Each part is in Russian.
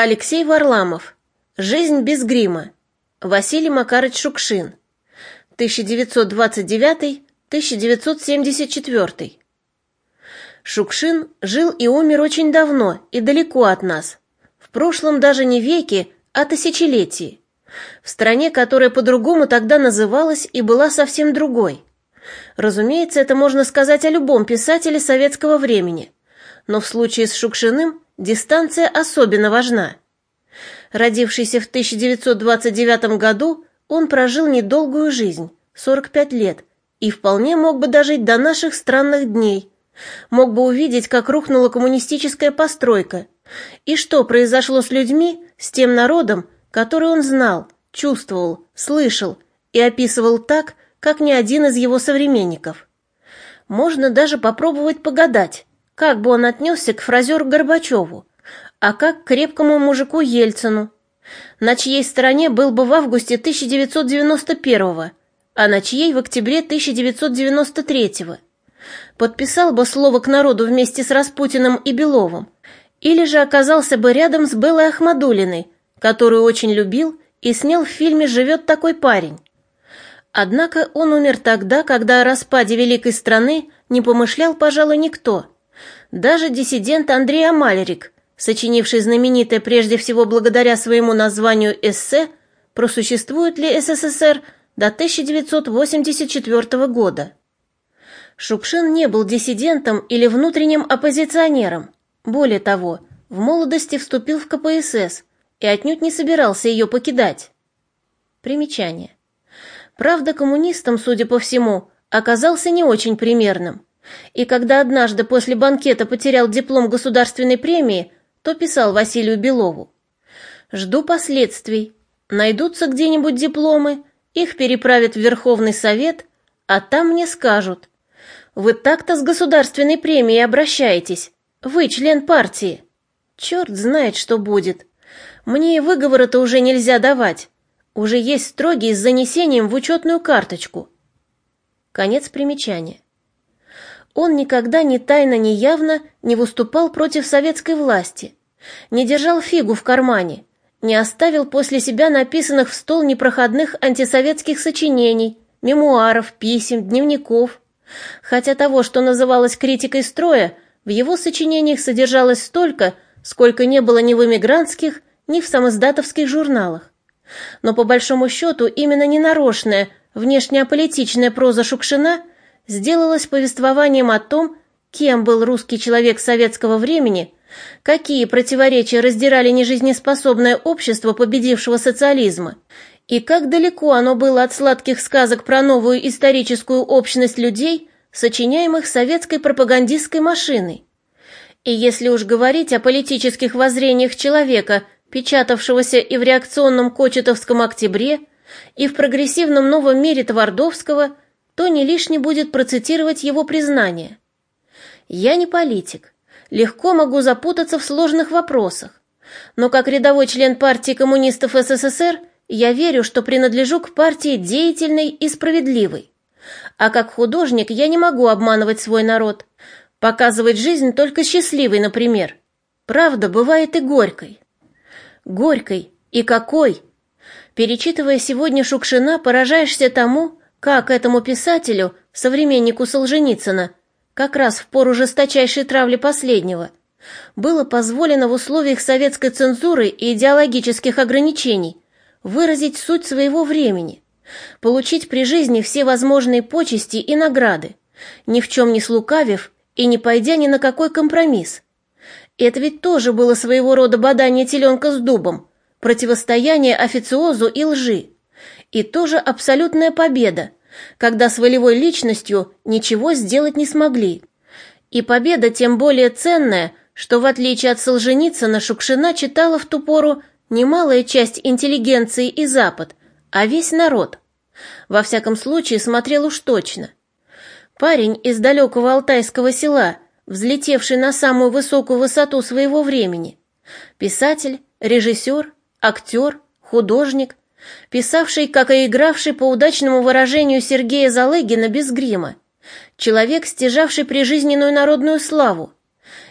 Алексей Варламов. Жизнь без грима. Василий Макарыч Шукшин. 1929-1974. Шукшин жил и умер очень давно и далеко от нас. В прошлом даже не веке, а тысячелетии. В стране, которая по-другому тогда называлась и была совсем другой. Разумеется, это можно сказать о любом писателе советского времени. Но в случае с Шукшиным дистанция особенно важна. Родившийся в 1929 году, он прожил недолгую жизнь, 45 лет, и вполне мог бы дожить до наших странных дней. Мог бы увидеть, как рухнула коммунистическая постройка, и что произошло с людьми, с тем народом, который он знал, чувствовал, слышал и описывал так, как ни один из его современников. Можно даже попробовать погадать, как бы он отнесся к фразеру Горбачеву, а как к крепкому мужику Ельцину, на чьей стороне был бы в августе 1991 а на чьей в октябре 1993 -го. Подписал бы слово к народу вместе с Распутиным и Беловым, или же оказался бы рядом с Белой Ахмадулиной, которую очень любил и снял в фильме «Живет такой парень». Однако он умер тогда, когда о распаде великой страны не помышлял, пожалуй, никто. Даже диссидент Андрей Амалерик, сочинивший знаменитое прежде всего благодаря своему названию эссе «Просуществует ли СССР» до 1984 года. Шукшин не был диссидентом или внутренним оппозиционером. Более того, в молодости вступил в КПСС и отнюдь не собирался ее покидать. Примечание. Правда, коммунистом, судя по всему, оказался не очень примерным. И когда однажды после банкета потерял диплом государственной премии, то писал Василию Белову. «Жду последствий. Найдутся где-нибудь дипломы, их переправят в Верховный Совет, а там мне скажут. Вы так-то с государственной премией обращаетесь. Вы член партии. Черт знает, что будет. Мне и выговора-то уже нельзя давать. Уже есть строгие с занесением в учетную карточку. Конец примечания. Он никогда ни тайно, ни явно не выступал против советской власти, не держал фигу в кармане, не оставил после себя написанных в стол непроходных антисоветских сочинений, мемуаров, писем, дневников. Хотя того, что называлось критикой строя, в его сочинениях содержалось столько, сколько не было ни в эмигрантских, ни в самоздатовских журналах. Но по большому счету именно ненарочная, внешнеаполитичная проза Шукшина сделалась повествованием о том, кем был русский человек советского времени, какие противоречия раздирали нежизнеспособное общество победившего социализма, и как далеко оно было от сладких сказок про новую историческую общность людей, сочиняемых советской пропагандистской машиной. И если уж говорить о политических воззрениях человека – печатавшегося и в реакционном Кочетовском октябре, и в прогрессивном новом мире Твардовского, то не лишне будет процитировать его признание. «Я не политик, легко могу запутаться в сложных вопросах, но как рядовой член партии коммунистов СССР я верю, что принадлежу к партии деятельной и справедливой. А как художник я не могу обманывать свой народ, показывать жизнь только счастливой, например. Правда бывает и горькой. Горькой. И какой? Перечитывая сегодня Шукшина, поражаешься тому, как этому писателю, современнику Солженицына, как раз в пору жесточайшей травли последнего, было позволено в условиях советской цензуры и идеологических ограничений выразить суть своего времени, получить при жизни все возможные почести и награды, ни в чем не слукавив и не пойдя ни на какой компромисс, это ведь тоже было своего рода бадание теленка с дубом, противостояние официозу и лжи. И тоже абсолютная победа, когда с волевой личностью ничего сделать не смогли. И победа тем более ценная, что в отличие от Солженицына Шукшина читала в ту пору немалая часть интеллигенции и Запад, а весь народ. Во всяком случае, смотрел уж точно. Парень из далекого алтайского села – взлетевший на самую высокую высоту своего времени. Писатель, режиссер, актер, художник, писавший, как и игравший по удачному выражению Сергея Залыгина без грима, человек, стяжавший прижизненную народную славу,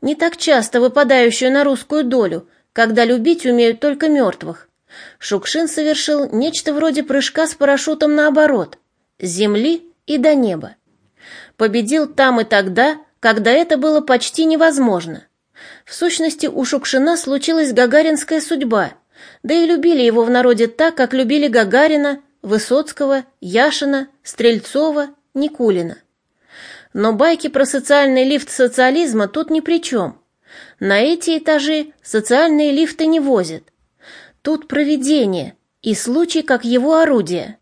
не так часто выпадающую на русскую долю, когда любить умеют только мертвых, Шукшин совершил нечто вроде прыжка с парашютом наоборот, с земли и до неба. Победил там и тогда, когда это было почти невозможно. В сущности, у Шукшина случилась гагаринская судьба, да и любили его в народе так, как любили Гагарина, Высоцкого, Яшина, Стрельцова, Никулина. Но байки про социальный лифт социализма тут ни при чем. На эти этажи социальные лифты не возят. Тут проведение и случай как его орудие.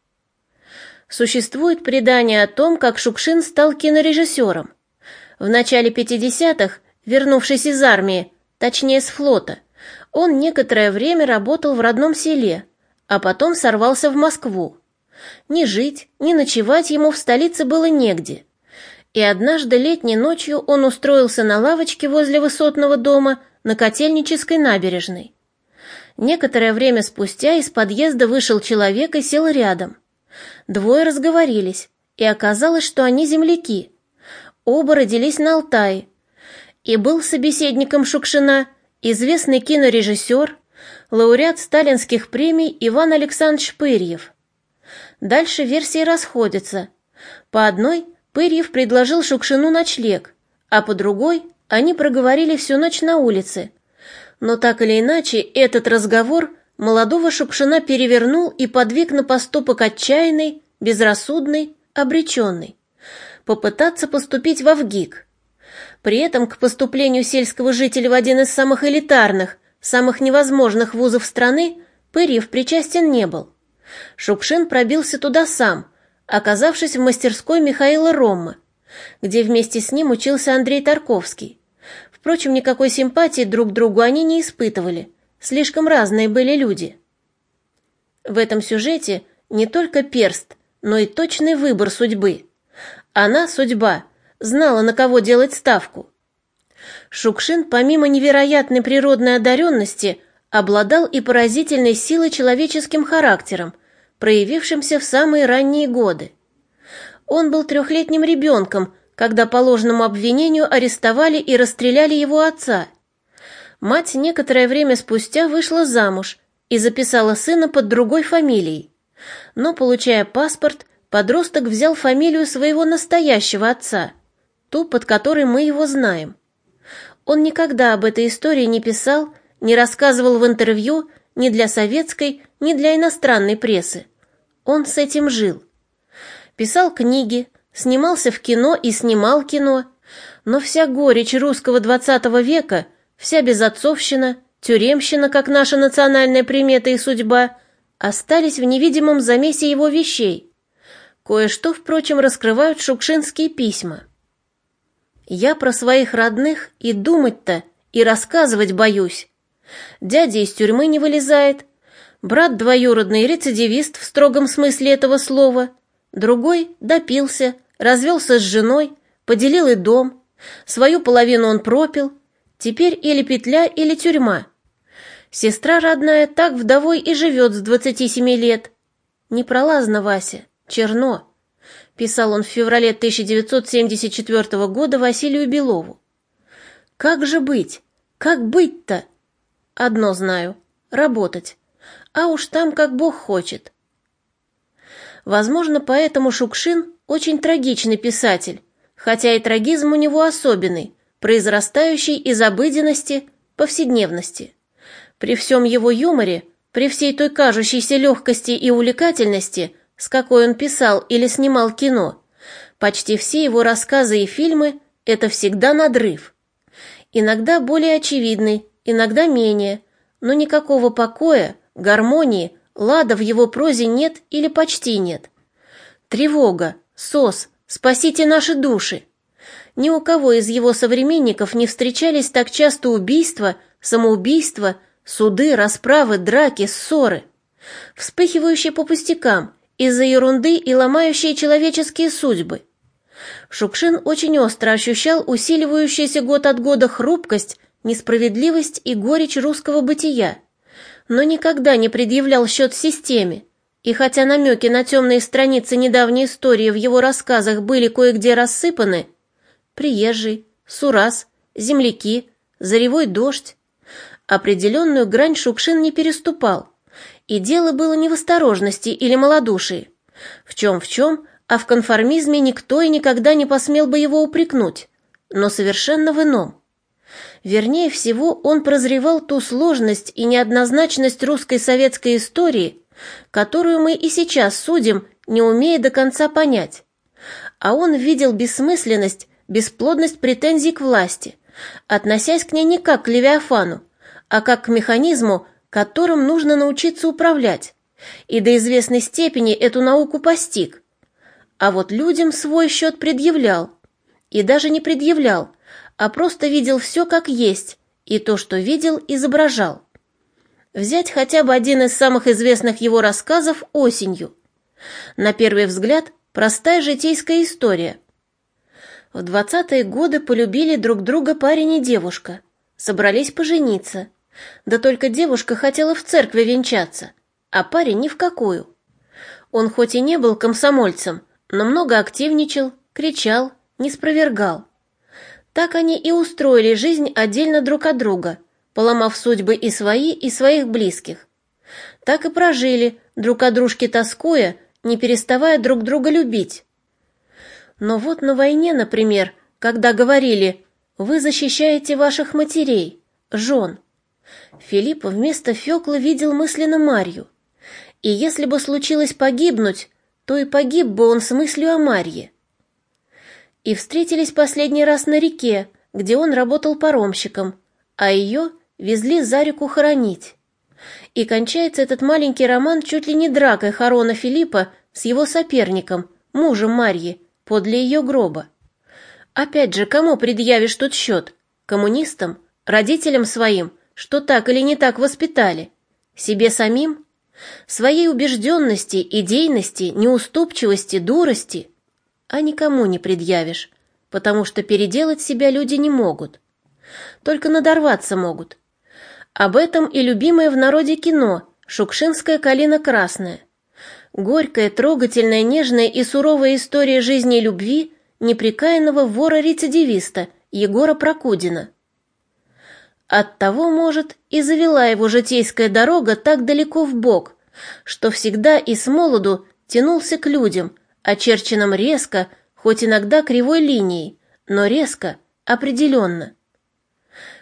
Существует предание о том, как Шукшин стал кинорежиссером. В начале 50-х, вернувшись из армии, точнее с флота, он некоторое время работал в родном селе, а потом сорвался в Москву. Ни жить, ни ночевать ему в столице было негде. И однажды летней ночью он устроился на лавочке возле высотного дома на Котельнической набережной. Некоторое время спустя из подъезда вышел человек и сел рядом. Двое разговорились, и оказалось, что они земляки. Оба родились на Алтае. И был собеседником Шукшина известный кинорежиссер, лауреат сталинских премий Иван Александрович Пырьев. Дальше версии расходятся. По одной Пырьев предложил Шукшину ночлег, а по другой они проговорили всю ночь на улице. Но так или иначе, этот разговор молодого Шукшина перевернул и подвиг на поступок отчаянный, безрассудный, обреченный. Попытаться поступить в ВГИК. При этом к поступлению сельского жителя в один из самых элитарных, самых невозможных вузов страны Пырьев причастен не был. Шукшин пробился туда сам, оказавшись в мастерской Михаила Ромма, где вместе с ним учился Андрей Тарковский. Впрочем, никакой симпатии друг к другу они не испытывали, слишком разные были люди. В этом сюжете не только перст, но и точный выбор судьбы. Она, судьба, знала, на кого делать ставку. Шукшин, помимо невероятной природной одаренности, обладал и поразительной силой человеческим характером, проявившимся в самые ранние годы. Он был трехлетним ребенком, когда по ложному обвинению арестовали и расстреляли его отца. Мать некоторое время спустя вышла замуж и записала сына под другой фамилией. Но, получая паспорт, подросток взял фамилию своего настоящего отца – ту, под которой мы его знаем. Он никогда об этой истории не писал, не рассказывал в интервью ни для советской, ни для иностранной прессы. Он с этим жил. Писал книги, снимался в кино и снимал кино, но вся горечь русского двадцатого века, вся безотцовщина, тюремщина, как наша национальная примета и судьба, остались в невидимом замесе его вещей. Кое-что, впрочем, раскрывают шукшинские письма. Я про своих родных и думать-то, и рассказывать боюсь. Дядя из тюрьмы не вылезает, брат двоюродный рецидивист в строгом смысле этого слова, другой допился, развелся с женой, поделил и дом, свою половину он пропил, теперь или петля, или тюрьма. Сестра родная так вдовой и живет с двадцати семи лет. Непролазно, Вася, черно писал он в феврале 1974 года Василию Белову. Как же быть? Как быть-то? Одно знаю работать. А уж там как Бог хочет. Возможно, поэтому Шукшин очень трагичный писатель, хотя и трагизм у него особенный, произрастающий из обыденности, повседневности. При всем его юморе, при всей той кажущейся легкости и увлекательности, с какой он писал или снимал кино. Почти все его рассказы и фильмы – это всегда надрыв. Иногда более очевидный, иногда менее, но никакого покоя, гармонии, лада в его прозе нет или почти нет. Тревога, сос, спасите наши души. Ни у кого из его современников не встречались так часто убийства, самоубийства, суды, расправы, драки, ссоры. Вспыхивающие по пустякам, из-за ерунды и ломающие человеческие судьбы. Шукшин очень остро ощущал усиливающуюся год от года хрупкость, несправедливость и горечь русского бытия, но никогда не предъявлял счет системе, и хотя намеки на темные страницы недавней истории в его рассказах были кое-где рассыпаны, приезжий, сурас, земляки, заревой дождь, Определенную грань Шукшин не переступал. И дело было не в осторожности или малодушии. В чем в чем, а в конформизме никто и никогда не посмел бы его упрекнуть. Но совершенно в ином. Вернее всего, он прозревал ту сложность и неоднозначность русской советской истории, которую мы и сейчас судим, не умея до конца понять. А он видел бессмысленность, бесплодность претензий к власти, относясь к ней не как к Левиафану, а как к механизму, которым нужно научиться управлять, и до известной степени эту науку постиг. А вот людям свой счет предъявлял, и даже не предъявлял, а просто видел все как есть, и то, что видел, изображал. Взять хотя бы один из самых известных его рассказов «Осенью». На первый взгляд, простая житейская история. В двадцатые годы полюбили друг друга парень и девушка, собрались пожениться. Да только девушка хотела в церкви венчаться, а парень ни в какую. Он хоть и не был комсомольцем, но много активничал, кричал, не спровергал. Так они и устроили жизнь отдельно друг от друга – поломав судьбы и свои, и своих близких. Так и прожили, друг о дружке тоскуя, не переставая друг друга любить. Но вот на войне, например, когда говорили «Вы защищаете ваших матерей, жен», Филипп вместо Феклы видел мысленно Марью. И если бы случилось погибнуть, то и погиб бы он с мыслью о Марье. И встретились последний раз на реке, где он работал паромщиком, а ее везли за реку хоронить. И кончается этот маленький роман чуть ли не дракой Харона Филиппа с его соперником, мужем Марьи, подле ее гроба. Опять же, кому предъявишь тут счет? Коммунистам? Родителям своим, что так или не так воспитали? Себе самим? Своей убежденности, идейности, неуступчивости, дурости? А никому не предъявишь, потому что переделать себя люди не могут. Только надорваться могут, об этом и любимое в народе кино «Шукшинская калина красная». Горькая, трогательная, нежная и суровая история жизни и любви непрекаянного вора-рецидивиста Егора Прокудина. Оттого, может, и завела его житейская дорога так далеко в бок, что всегда и с молоду тянулся к людям, очерченным резко, хоть иногда кривой линией, но резко, определенно.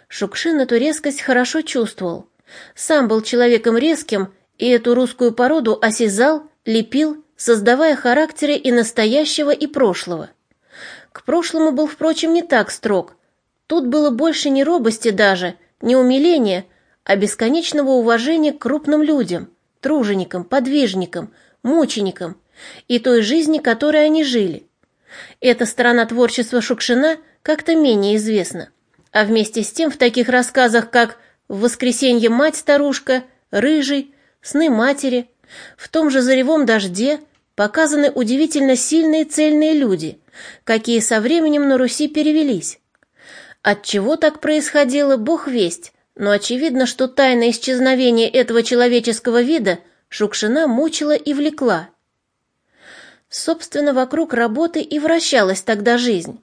Шукшин эту резкость хорошо чувствовал. Сам был человеком резким, и эту русскую породу осязал, лепил, создавая характеры и настоящего, и прошлого. К прошлому был, впрочем, не так строг. Тут было больше не робости даже, не умиления, а бесконечного уважения к крупным людям, труженикам, подвижникам, мученикам и той жизни, которой они жили. Эта сторона творчества Шукшина как-то менее известна. А вместе с тем в таких рассказах, как «В воскресенье мать-старушка», «Рыжий», «Сны матери», в том же «Заревом дожде» показаны удивительно сильные цельные люди, какие со временем на Руси перевелись. От чего так происходило, бог весть, но очевидно, что тайна исчезновения этого человеческого вида Шукшина мучила и влекла. Собственно, вокруг работы и вращалась тогда жизнь.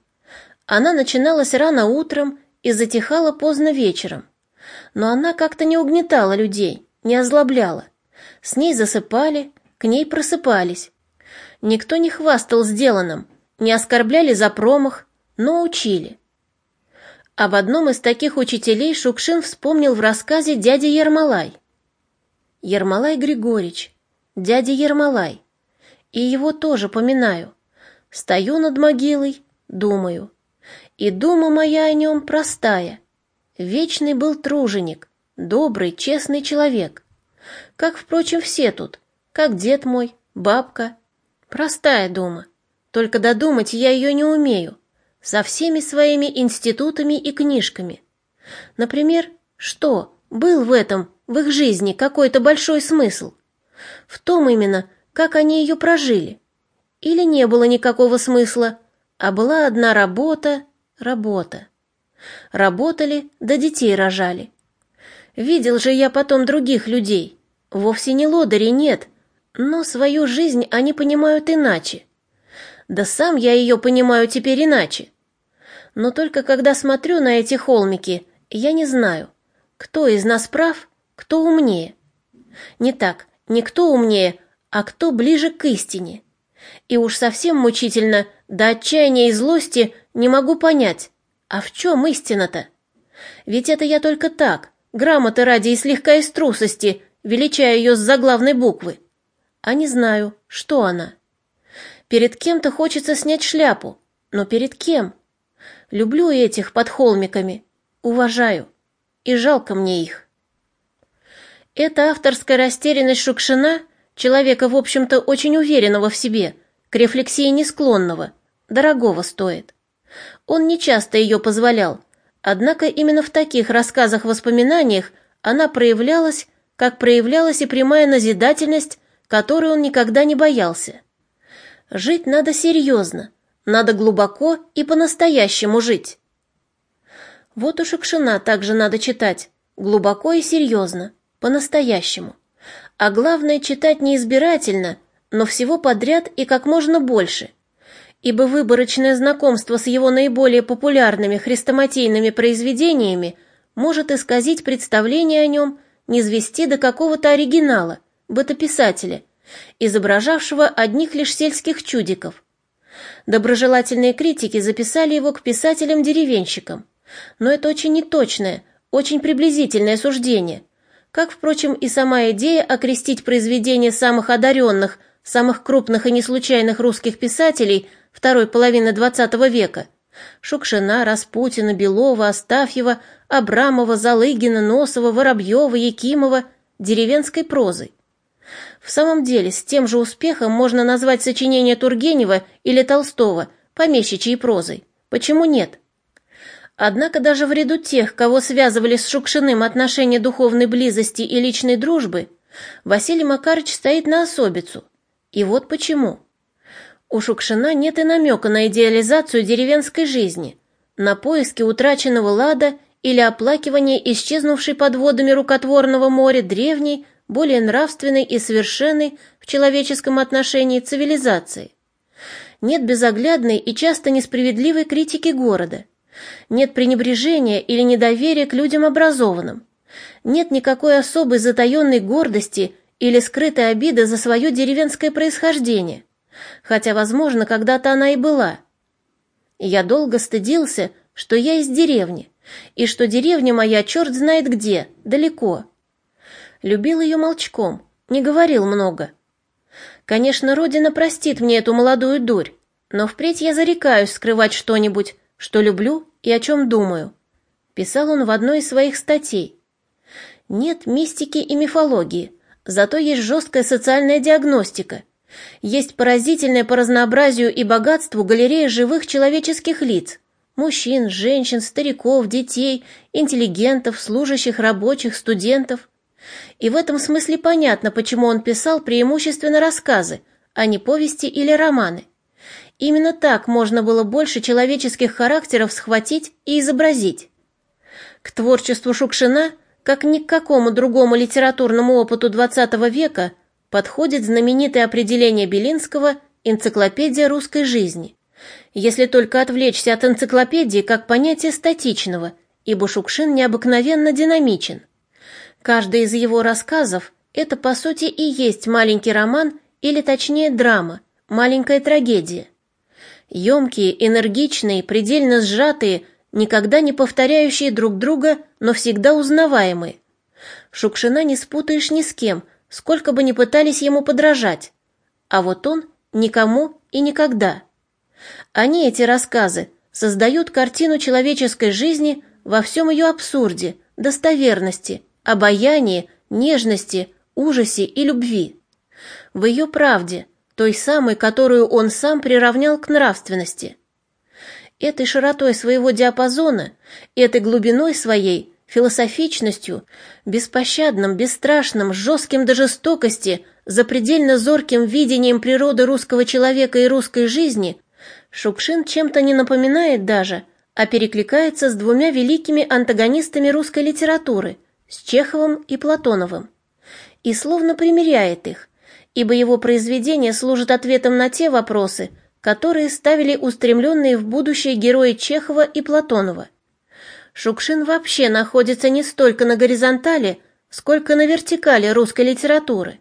Она начиналась рано утром и затихала поздно вечером. Но она как-то не угнетала людей, не озлобляла. С ней засыпали, к ней просыпались. Никто не хвастал сделанным, не оскорбляли за промах, но учили. Об одном из таких учителей Шукшин вспомнил в рассказе «Дядя Ермолай». Ермолай Григорьевич, дядя Ермолай. И его тоже поминаю. Стою над могилой, думаю, и дума моя о нем простая. Вечный был труженик, добрый, честный человек. Как, впрочем, все тут, как дед мой, бабка. Простая дума. Только додумать я ее не умею. Со всеми своими институтами и книжками. Например, что, был в этом, в их жизни, какой-то большой смысл? В том именно, как они ее прожили. Или не было никакого смысла, а была одна работа, Работа. Работали, да детей рожали. Видел же я потом других людей. Вовсе не лодыри нет, но свою жизнь они понимают иначе. Да сам я ее понимаю теперь иначе. Но только когда смотрю на эти холмики, я не знаю, кто из нас прав, кто умнее. Не так, не кто умнее, а кто ближе к истине. И уж совсем мучительно, до отчаяния и злости не могу понять, а в чем истина-то? Ведь это я только так, грамоты ради и слегка из трусости, величаю ее с заглавной буквы. А не знаю, что она. Перед кем-то хочется снять шляпу, но перед кем? Люблю этих под холмиками, уважаю, и жалко мне их. Эта авторская растерянность Шукшина, человека, в общем-то, очень уверенного в себе, к рефлексии не склонного, дорогого стоит. Он не часто ее позволял, однако именно в таких рассказах-воспоминаниях она проявлялась, как проявлялась и прямая назидательность, которой он никогда не боялся. Жить надо серьезно, надо глубоко и по-настоящему жить. Вот у Шукшина также надо читать, глубоко и серьезно, по-настоящему. А главное читать не избирательно, но всего подряд и как можно больше, ибо выборочное знакомство с его наиболее популярными хрестоматийными произведениями может исказить представление о нем, низвести до какого-то оригинала, бытописателя, изображавшего одних лишь сельских чудиков. Доброжелательные критики записали его к писателям-деревенщикам, но это очень неточное, очень приблизительное суждение, как, впрочем, и сама идея окрестить произведения самых одаренных, самых крупных и неслучайных русских писателей второй половины XX века – Шукшина, Распутина, Белова, Астафьева, Абрамова, Залыгина, Носова, Воробьева, Якимова – деревенской прозой. В самом деле, с тем же успехом можно назвать сочинение Тургенева или Толстого помещичьей прозой. Почему нет? Однако даже в ряду тех, кого связывали с Шукшиным отношения духовной близости и личной дружбы, Василий Макарыч стоит на особицу. И вот почему. У Шукшина нет и намека на идеализацию деревенской жизни, на поиски утраченного лада или оплакивание исчезнувшей под водами рукотворного моря древней, более нравственной и совершенной в человеческом отношении цивилизации. Нет безоглядной и часто несправедливой критики города. Нет пренебрежения или недоверия к людям образованным. Нет никакой особой затаенной гордости или скрытой обиды за свое деревенское происхождение, хотя, возможно, когда-то она и была. Я долго стыдился, что я из деревни, и что деревня моя черт знает где, далеко, любил ее молчком, не говорил много. Конечно, Родина простит мне эту молодую дурь, но впредь я зарекаюсь скрывать что-нибудь, что люблю и о чем думаю. Писал он в одной из своих статей. Нет мистики и мифологии, зато есть жесткая социальная диагностика. Есть поразительная по разнообразию и богатству галерея живых человеческих лиц, мужчин, женщин, стариков, детей, интеллигентов, служащих, рабочих, студентов – и в этом смысле понятно, почему он писал преимущественно рассказы, а не повести или романы. Именно так можно было больше человеческих характеров схватить и изобразить. К творчеству Шукшина, как ни к какому другому литературному опыту XX века, подходит знаменитое определение Белинского «Энциклопедия русской жизни», если только отвлечься от энциклопедии как понятия статичного, ибо Шукшин необыкновенно динамичен. Каждый из его рассказов – это, по сути, и есть маленький роман, или точнее драма, маленькая трагедия. Емкие, энергичные, предельно сжатые, никогда не повторяющие друг друга, но всегда узнаваемые. Шукшина не спутаешь ни с кем, сколько бы ни пытались ему подражать. А вот он никому и никогда. Они, эти рассказы, создают картину человеческой жизни во всем ее абсурде, достоверности, обаянии, нежности, ужасе и любви. В ее правде, той самой, которую он сам приравнял к нравственности. Этой широтой своего диапазона, этой глубиной своей, философичностью, беспощадным, бесстрашным, жестким до жестокости, запредельно зорким видением природы русского человека и русской жизни, Шукшин чем-то не напоминает даже, а перекликается с двумя великими антагонистами русской литературы – с Чеховым и Платоновым, и словно примиряет их, ибо его произведения служат ответом на те вопросы, которые ставили устремленные в будущее герои Чехова и Платонова. Шукшин вообще находится не столько на горизонтали, сколько на вертикали русской литературы.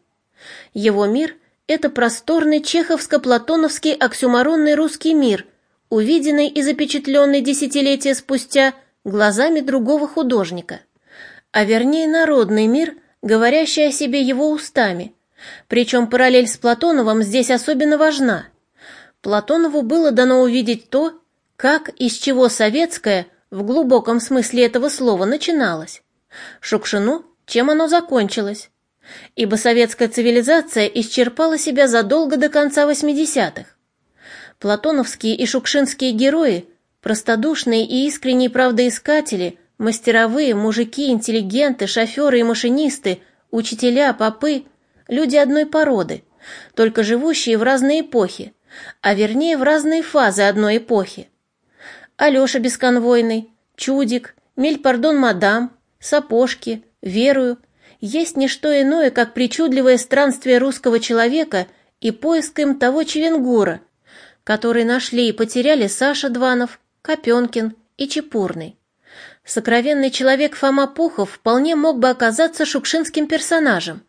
Его мир — это просторный чеховско-платоновский оксюмаронный русский мир, увиденный и запечатленный десятилетия спустя глазами другого художника. А вернее народный мир, говорящий о себе его устами. Причем параллель с Платоновым здесь особенно важна. Платонову было дано увидеть то, как и с чего советское, в глубоком смысле этого слова, начиналось. Шукшину, чем оно закончилось ибо советская цивилизация исчерпала себя задолго до конца 80-х. Платоновские и шукшинские герои, простодушные и искренние правдоискатели, мастеровые, мужики, интеллигенты, шоферы и машинисты, учителя, попы, люди одной породы, только живущие в разные эпохи, а вернее в разные фазы одной эпохи. Алеша Бесконвойный, Чудик, Мель Пардон Мадам, Сапожки, Верую, есть не что иное, как причудливое странствие русского человека и поиск им того Чевенгура, который нашли и потеряли Саша Дванов, Копенкин и Чепурный. Сокровенный человек Фома Пухов вполне мог бы оказаться шукшинским персонажем,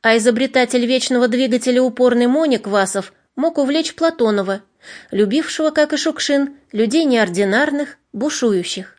а изобретатель вечного двигателя упорный Моник Васов мог увлечь Платонова, любившего, как и Шукшин, людей неординарных, бушующих.